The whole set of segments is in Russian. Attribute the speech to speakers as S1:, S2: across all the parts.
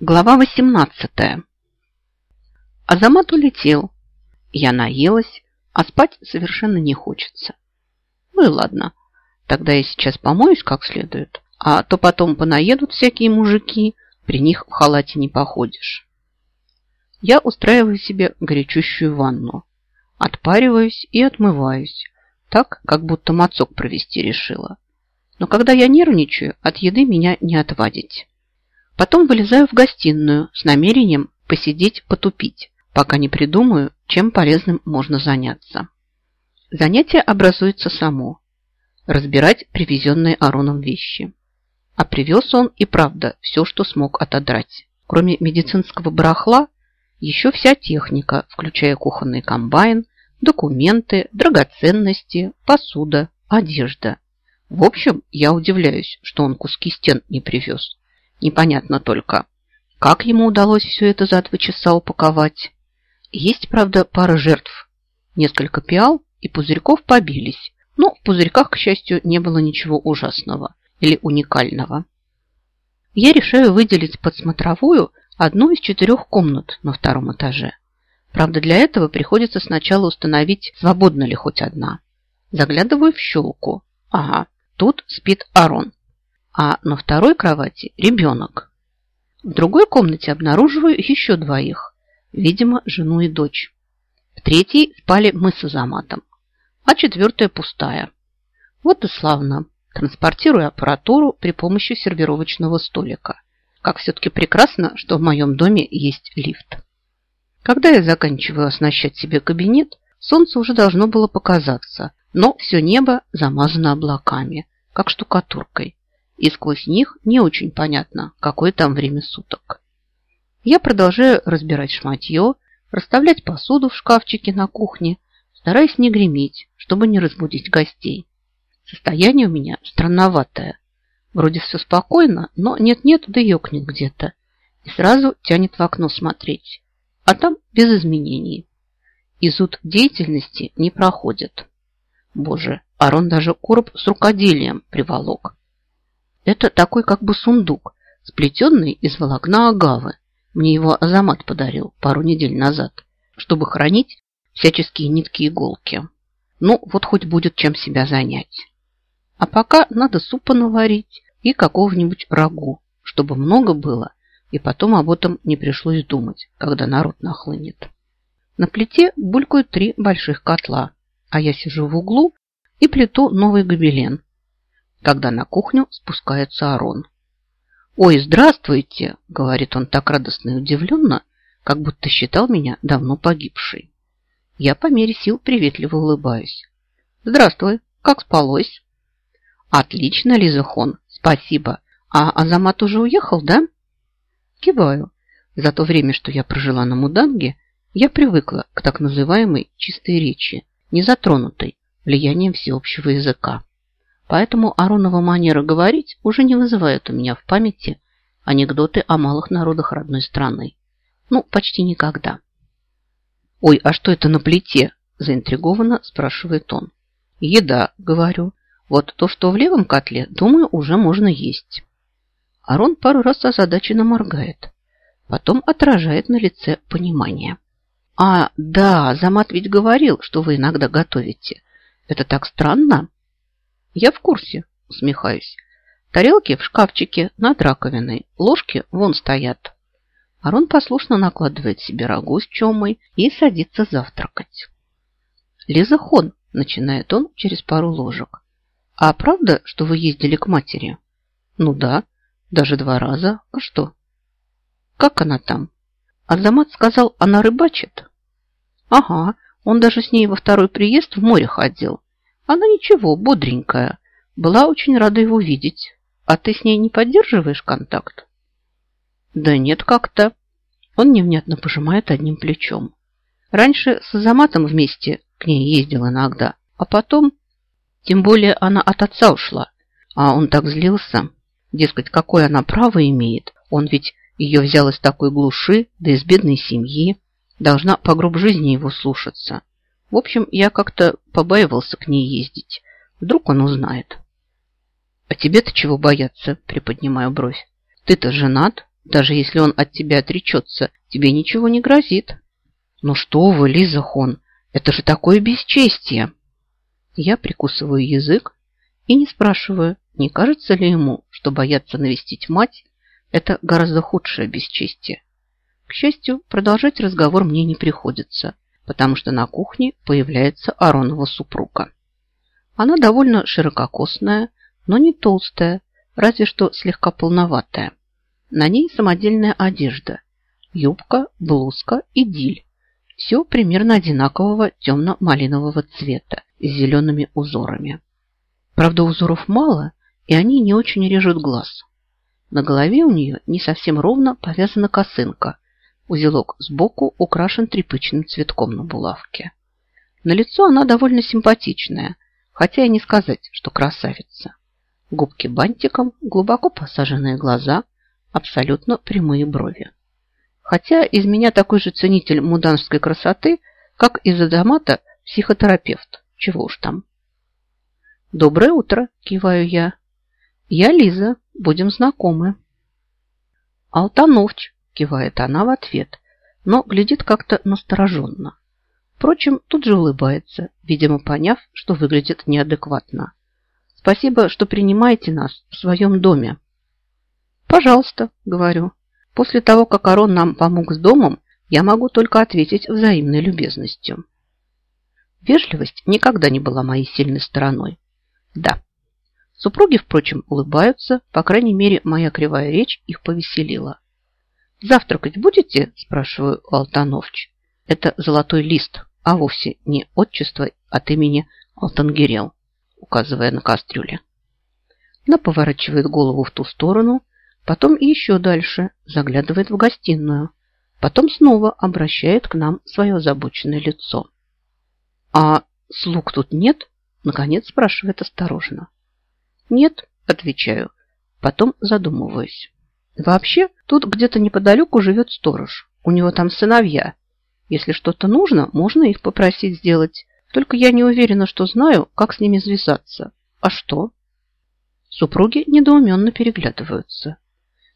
S1: Глава 18 Азамат улетел. Я наелась, а спать совершенно не хочется. Ну и ладно, тогда я сейчас помоюсь как следует, а то потом понаедут всякие мужики, при них в халате не походишь. Я устраиваю себе горячущую ванну, отпариваюсь и отмываюсь, так, как будто мацок провести решила. Но когда я нервничаю, от еды меня не отвадить. Потом вылезаю в гостиную с намерением посидеть, потупить, пока не придумаю, чем полезным можно заняться. Занятие образуется само. Разбирать привезенные Ароном вещи. А привез он и правда все, что смог отодрать. Кроме медицинского барахла, еще вся техника, включая кухонный комбайн, документы, драгоценности, посуда, одежда. В общем, я удивляюсь, что он куски стен не привез. Непонятно только, как ему удалось все это за два часа упаковать. Есть, правда, пара жертв. Несколько пиал и пузырьков побились. Но в пузырьках, к счастью, не было ничего ужасного или уникального. Я решаю выделить под смотровую одну из четырех комнат на втором этаже. Правда, для этого приходится сначала установить, свободна ли хоть одна. Заглядываю в щелку. Ага, тут спит Арон а на второй кровати ребенок. В другой комнате обнаруживаю еще двоих, видимо, жену и дочь. В третьей спали мы с Азаматом, а четвертая пустая. Вот и славно. Транспортирую аппаратуру при помощи сервировочного столика. Как все-таки прекрасно, что в моем доме есть лифт. Когда я заканчиваю оснащать себе кабинет, солнце уже должно было показаться, но все небо замазано облаками, как штукатуркой и сквозь них не очень понятно, какое там время суток. Я продолжаю разбирать шматье, расставлять посуду в шкафчике на кухне, стараясь не греметь, чтобы не разбудить гостей. Состояние у меня странноватое. Вроде все спокойно, но нет-нет, да ёкнет где-то. И сразу тянет в окно смотреть. А там без изменений. И зуд деятельности не проходит. Боже, Арон даже короб с рукоделием приволок. Это такой как бы сундук, сплетенный из волокна агавы. Мне его Азамат подарил пару недель назад, чтобы хранить всяческие нитки и иголки. Ну, вот хоть будет чем себя занять. А пока надо супа наварить и какого-нибудь рагу, чтобы много было, и потом об этом не пришлось думать, когда народ нахлынет. На плите булькают три больших котла, а я сижу в углу и плету новый гобелен, когда на кухню спускается Арон. «Ой, здравствуйте!» – говорит он так радостно и удивленно, как будто считал меня давно погибшей. Я по мере сил приветливо улыбаюсь. «Здравствуй! Как спалось?» «Отлично, Лизахон, спасибо. А Азамат уже уехал, да?» Киваю. За то время, что я прожила на Муданге, я привыкла к так называемой чистой речи, не затронутой влиянием всеобщего языка. Поэтому Аронова манера говорить уже не вызывает у меня в памяти анекдоты о малых народах родной страны. Ну, почти никогда. «Ой, а что это на плите?» – заинтригованно спрашивает он. «Еда», – говорю. «Вот то, что в левом котле, думаю, уже можно есть». Арон пару раз озадаченно моргает. Потом отражает на лице понимание. «А, да, Замат ведь говорил, что вы иногда готовите. Это так странно». Я в курсе, усмехаюсь. Тарелки в шкафчике над раковиной, ложки вон стоят. Арон послушно накладывает себе рагу с чомой и садится завтракать. Лиза Хон, начинает он через пару ложек. А правда, что вы ездили к матери? Ну да, даже два раза. А что? Как она там? Азамат сказал, она рыбачит. Ага, он даже с ней во второй приезд в море ходил. Она ничего, бодренькая. Была очень рада его видеть. А ты с ней не поддерживаешь контакт? Да нет, как-то. Он невнятно пожимает одним плечом. Раньше с Азаматом вместе к ней ездил иногда, а потом... Тем более она от отца ушла, а он так злился. Дескать, какое она право имеет? Он ведь ее взял из такой глуши, да из бедной семьи. Должна по гроб жизни его слушаться. В общем, я как-то побаивался к ней ездить. Вдруг он узнает. А тебе-то чего бояться, приподнимаю бровь. Ты-то женат, даже если он от тебя отречется, тебе ничего не грозит. Ну что вы, Лиза Хон, это же такое бесчестие. Я прикусываю язык и не спрашиваю, не кажется ли ему, что бояться навестить мать – это гораздо худшее бесчестие. К счастью, продолжать разговор мне не приходится, потому что на кухне появляется Аронова супруга. Она довольно ширококосная, но не толстая, разве что слегка полноватая. На ней самодельная одежда, юбка, блузка и диль. Все примерно одинакового темно-малинового цвета с зелеными узорами. Правда, узоров мало, и они не очень режут глаз. На голове у нее не совсем ровно повязана косынка. Узелок сбоку украшен тряпичным цветком на булавке. На лицо она довольно симпатичная, хотя и не сказать, что красавица. Губки бантиком, глубоко посаженные глаза, абсолютно прямые брови. Хотя из меня такой же ценитель муданской красоты, как из Адамата психотерапевт. Чего уж там. «Доброе утро!» – киваю я. «Я Лиза. Будем знакомы». «Алтановч!» – кивает она в ответ, но глядит как-то настороженно. Впрочем, тут же улыбается, видимо, поняв, что выглядит неадекватно. «Спасибо, что принимаете нас в своем доме». «Пожалуйста», – говорю. «После того, как Арон нам помог с домом, я могу только ответить взаимной любезностью». Вежливость никогда не была моей сильной стороной. Да. Супруги, впрочем, улыбаются, по крайней мере, моя кривая речь их повеселила. «Завтракать будете?» – спрашиваю у Алтановч. Это золотой лист, а вовсе не отчество от имени Алтангерел, указывая на кастрюле. Она поворачивает голову в ту сторону, потом еще дальше, заглядывает в гостиную, потом снова обращает к нам свое озабоченное лицо. «А слуг тут нет?» Наконец спрашивает осторожно. «Нет», – отвечаю, потом задумываюсь. «Вообще, тут где-то неподалеку живет сторож. У него там сыновья. Если что-то нужно, можно их попросить сделать. Только я не уверена, что знаю, как с ними связаться. А что?» Супруги недоуменно переглядываются.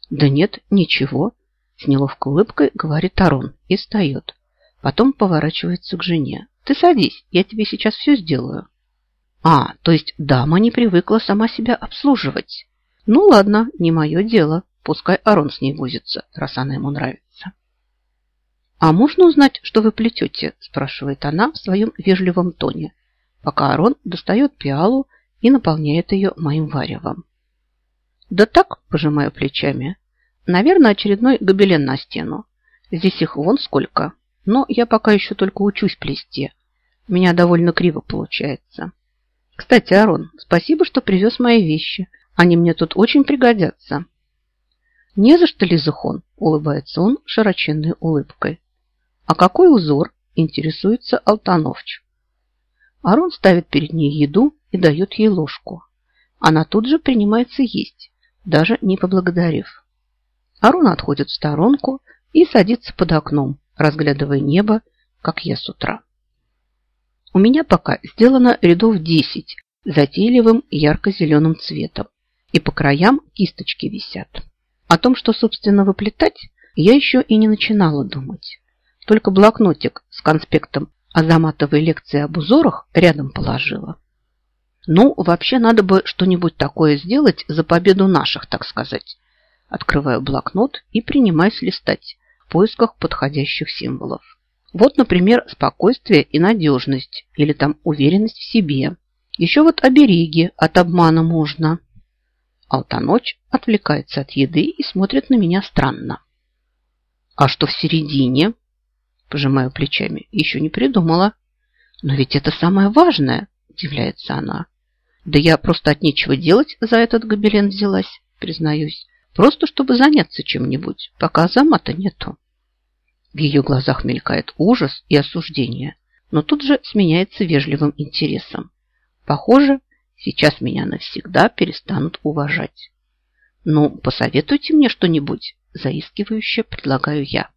S1: «Да нет, ничего», – с неловкой улыбкой говорит Тарон и встает. Потом поворачивается к жене. Ты садись, я тебе сейчас все сделаю. А, то есть дама не привыкла сама себя обслуживать. Ну ладно, не мое дело. Пускай Арон с ней возится, раз она ему нравится. «А можно узнать, что вы плетете?» – спрашивает она в своем вежливом тоне, пока Арон достает пиалу и наполняет ее моим варевом. «Да так», – пожимаю плечами, – «наверное, очередной гобелен на стену. Здесь их вон сколько, но я пока еще только учусь плести, у меня довольно криво получается. Кстати, Арон, спасибо, что привез мои вещи. Они мне тут очень пригодятся. Не за что, Лизахон, улыбается он широченной улыбкой. А какой узор? Интересуется Алтановч. Арон ставит перед ней еду и дает ей ложку. Она тут же принимается есть, даже не поблагодарив. Арон отходит в сторонку и садится под окном, разглядывая небо, как я с утра. У меня пока сделано рядов 10 затейливым ярко-зеленым цветом, и по краям кисточки висят. О том, что, собственно, выплетать, я еще и не начинала думать. Только блокнотик с конспектом Азаматовой лекции об узорах рядом положила. Ну, вообще, надо бы что-нибудь такое сделать за победу наших, так сказать. Открываю блокнот и принимаюсь листать в поисках подходящих символов. Вот, например, спокойствие и надежность, или там уверенность в себе. Еще вот обереги от обмана можно. Алтаноч отвлекается от еды и смотрит на меня странно. А что в середине? Пожимаю плечами. Еще не придумала. Но ведь это самое важное, удивляется она. Да я просто от нечего делать за этот гобелен взялась, признаюсь. Просто чтобы заняться чем-нибудь, пока замата нету. В ее глазах мелькает ужас и осуждение, но тут же сменяется вежливым интересом. Похоже, сейчас меня навсегда перестанут уважать. Ну, посоветуйте мне что-нибудь, заискивающе предлагаю я.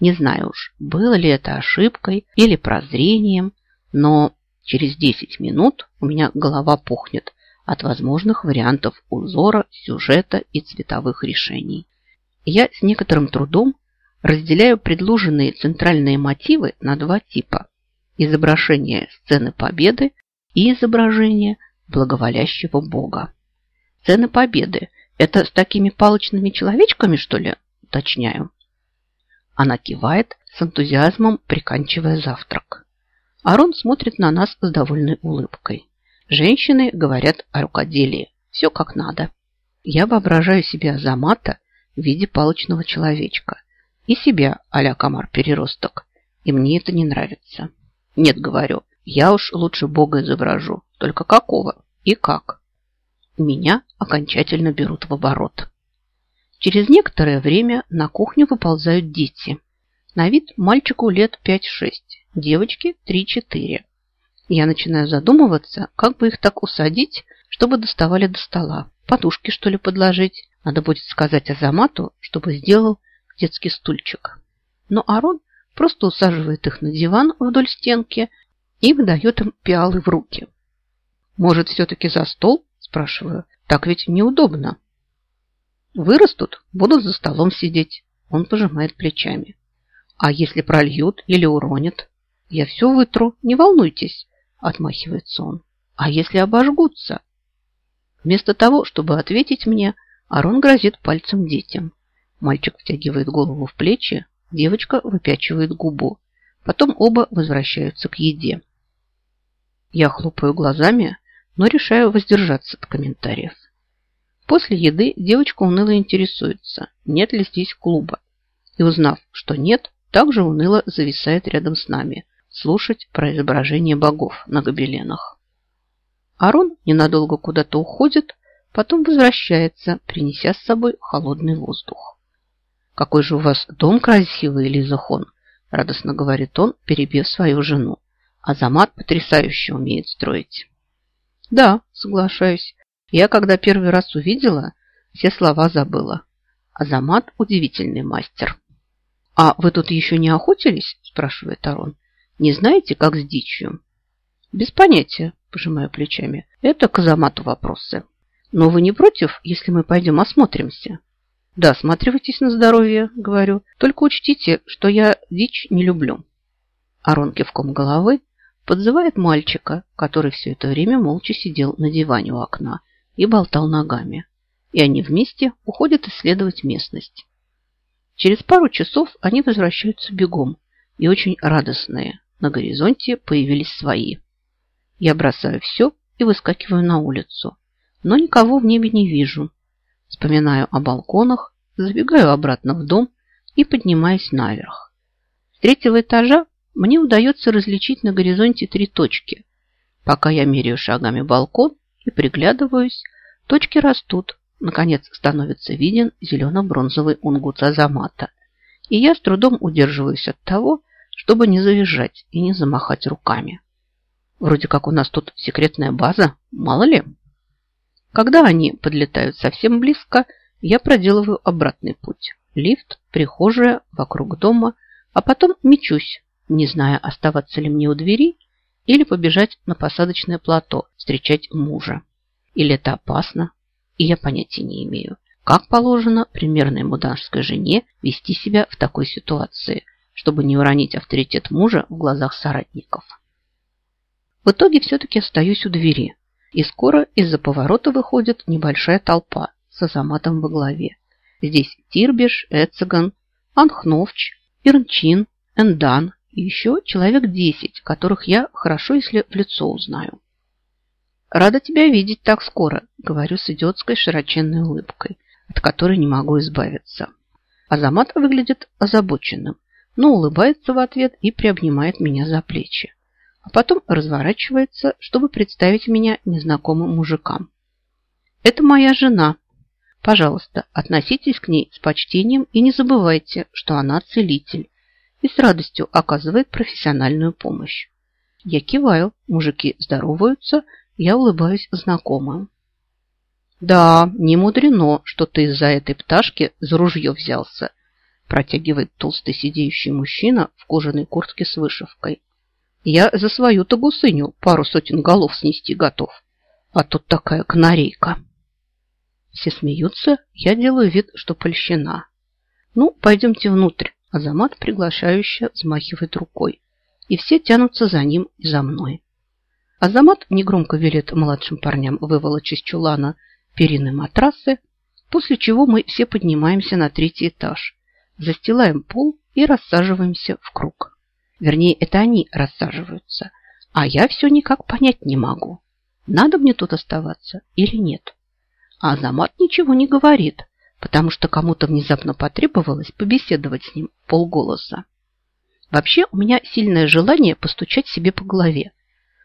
S1: Не знаю уж, было ли это ошибкой или прозрением, но через 10 минут у меня голова пухнет от возможных вариантов узора, сюжета и цветовых решений. Я с некоторым трудом разделяю предложенные центральные мотивы на два типа. Изображение сцены победы и изображение благоволящего бога. Сцена победы – это с такими палочными человечками, что ли? Уточняю. Она кивает с энтузиазмом, приканчивая завтрак. Арон смотрит на нас с довольной улыбкой. Женщины говорят о рукоделии. Все как надо. Я воображаю себе Азамата в виде палочного человечка и себя а-ля комар-переросток. И мне это не нравится. Нет, говорю, я уж лучше Бога изображу. Только какого и как? Меня окончательно берут в оборот. Через некоторое время на кухню выползают дети. На вид мальчику лет 5-6, девочке 3-4. Я начинаю задумываться, как бы их так усадить, чтобы доставали до стола. Подушки, что ли, подложить? Надо будет сказать Азамату, чтобы сделал детский стульчик. Но Арон просто усаживает их на диван вдоль стенки и выдает им пиалы в руки. «Может, все-таки за стол?» – спрашиваю. «Так ведь неудобно». «Вырастут, будут за столом сидеть». Он пожимает плечами. «А если прольют или уронят?» «Я все вытру, не волнуйтесь», – отмахивается он. «А если обожгутся?» Вместо того, чтобы ответить мне, Арон грозит пальцем детям. Мальчик втягивает голову в плечи, девочка выпячивает губу. Потом оба возвращаются к еде. Я хлопаю глазами, но решаю воздержаться от комментариев. После еды девочка уныло интересуется, нет ли здесь клуба. И узнав, что нет, также уныло зависает рядом с нами, слушать про изображение богов на гобеленах. Арон ненадолго куда-то уходит, потом возвращается, принеся с собой холодный воздух. «Какой же у вас дом красивый, Лиза Хон!» – радостно говорит он, перебив свою жену. «Азамат потрясающе умеет строить». «Да, соглашаюсь. Я, когда первый раз увидела, все слова забыла. Азамат – удивительный мастер». «А вы тут еще не охотились?» – спрашивает Арон. «Не знаете, как с дичью?» «Без понятия», – пожимаю плечами. «Это к Азамату вопросы». «Но вы не против, если мы пойдем осмотримся?» Да, осматривайтесь на здоровье, говорю. Только учтите, что я дичь не люблю. Арон кивком головы подзывает мальчика, который все это время молча сидел на диване у окна и болтал ногами. И они вместе уходят исследовать местность. Через пару часов они возвращаются бегом и очень радостные. На горизонте появились свои. Я бросаю все и выскакиваю на улицу. Но никого в небе не вижу. Вспоминаю о балконах, забегаю обратно в дом и поднимаюсь наверх. С третьего этажа мне удается различить на горизонте три точки. Пока я меряю шагами балкон и приглядываюсь, точки растут. Наконец становится виден зелено-бронзовый унгут Азамата. И я с трудом удерживаюсь от того, чтобы не завизжать и не замахать руками. Вроде как у нас тут секретная база, мало ли. Когда они подлетают совсем близко, я проделываю обратный путь. Лифт, прихожая, вокруг дома, а потом мечусь, не зная, оставаться ли мне у двери или побежать на посадочное плато встречать мужа. Или это опасно, и я понятия не имею. Как положено примерной муданской жене вести себя в такой ситуации, чтобы не уронить авторитет мужа в глазах соратников? В итоге все-таки остаюсь у двери, и скоро из-за поворота выходит небольшая толпа с Азаматом во главе. Здесь Тирбиш, Эцеган, Анхновч, Ирнчин, Эндан и еще человек десять, которых я хорошо, если в лицо узнаю. «Рада тебя видеть так скоро», — говорю с идиотской широченной улыбкой, от которой не могу избавиться. Азамат выглядит озабоченным, но улыбается в ответ и приобнимает меня за плечи а потом разворачивается, чтобы представить меня незнакомым мужикам. Это моя жена. Пожалуйста, относитесь к ней с почтением и не забывайте, что она целитель и с радостью оказывает профессиональную помощь. Я киваю, мужики здороваются, я улыбаюсь знакомым. «Да, не мудрено, что ты из-за этой пташки за ружье взялся», протягивает толстый сидеющий мужчина в кожаной куртке с вышивкой. Я за свою-то гусыню пару сотен голов снести готов. А тут такая канарейка. Все смеются, я делаю вид, что польщена. Ну, пойдемте внутрь. Азамат приглашающе взмахивает рукой. И все тянутся за ним и за мной. Азамат негромко велит младшим парням выволочь из чулана перины матрасы, после чего мы все поднимаемся на третий этаж, застилаем пол и рассаживаемся в круг. Вернее, это они рассаживаются, а я все никак понять не могу, надо мне тут оставаться или нет. А Азамат ничего не говорит, потому что кому-то внезапно потребовалось побеседовать с ним полголоса. Вообще у меня сильное желание постучать себе по голове,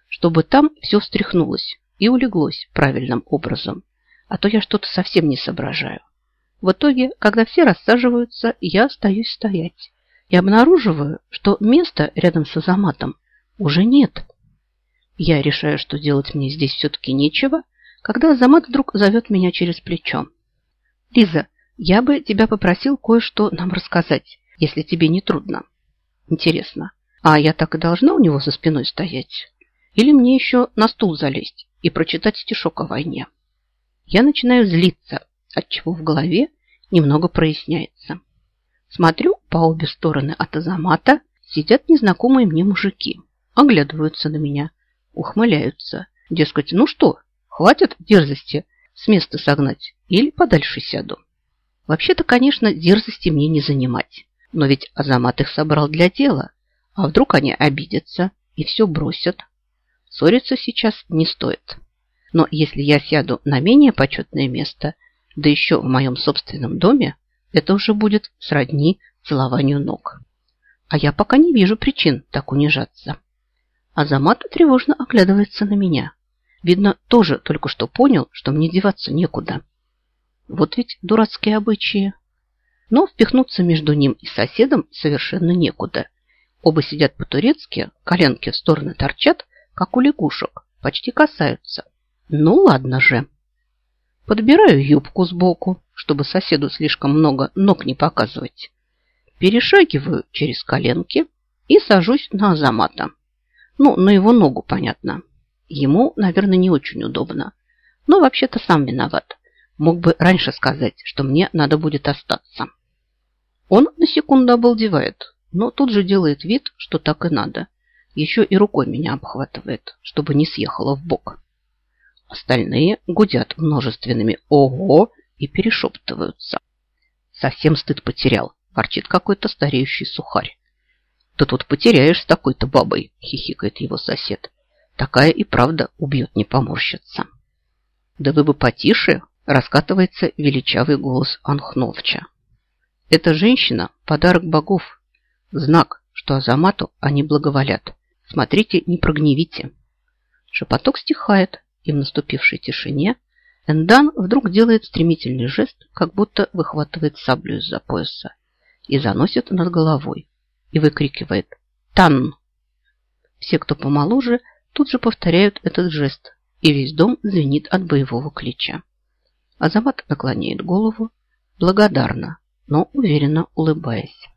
S1: чтобы там все встряхнулось и улеглось правильным образом, а то я что-то совсем не соображаю. В итоге, когда все рассаживаются, я остаюсь стоять и обнаруживаю, что места рядом с Азаматом уже нет. Я решаю, что делать мне здесь все-таки нечего, когда Азамат вдруг зовет меня через плечо. «Лиза, я бы тебя попросил кое-что нам рассказать, если тебе не трудно. Интересно, а я так и должна у него за спиной стоять? Или мне еще на стул залезть и прочитать стишок о войне?» Я начинаю злиться, отчего в голове немного проясняется. Смотрю, по обе стороны от Азамата сидят незнакомые мне мужики, оглядываются на меня, ухмыляются. Дескать, ну что, хватит дерзости с места согнать или подальше сяду. Вообще-то, конечно, дерзости мне не занимать. Но ведь Азамат их собрал для дела. А вдруг они обидятся и все бросят? Ссориться сейчас не стоит. Но если я сяду на менее почетное место, да еще в моем собственном доме, это уже будет сродни целованию ног. А я пока не вижу причин так унижаться. Азамат тревожно оглядывается на меня. Видно, тоже только что понял, что мне деваться некуда. Вот ведь дурацкие обычаи. Но впихнуться между ним и соседом совершенно некуда. Оба сидят по-турецки, коленки в стороны торчат, как у лягушек, почти касаются. Ну ладно же. Подбираю юбку сбоку, чтобы соседу слишком много ног не показывать. Перешагиваю через коленки и сажусь на Азамата. Ну, на его ногу, понятно. Ему, наверное, не очень удобно. Но вообще-то сам виноват. Мог бы раньше сказать, что мне надо будет остаться. Он на секунду обалдевает, но тут же делает вид, что так и надо. Еще и рукой меня обхватывает, чтобы не съехала в бок. Остальные гудят множественными «Ого!» И перешептываются. Совсем стыд потерял, ворчит какой-то стареющий сухарь. «Да тут потеряешь с такой-то бабой!» – хихикает его сосед. «Такая и правда убьет, не поморщится». «Да вы бы потише!» – раскатывается величавый голос Анхновча. «Эта женщина – подарок богов, знак, что Азамату они благоволят. Смотрите, не прогневите». Шепоток стихает, и в наступившей тишине Эндан вдруг делает стремительный жест, как будто выхватывает саблю из-за пояса и заносит над головой и выкрикивает «Тан!». Все, кто помоложе, тут же повторяют этот жест, и весь дом звенит от боевого клича. Азамат наклоняет голову, благодарно, но уверенно улыбаясь.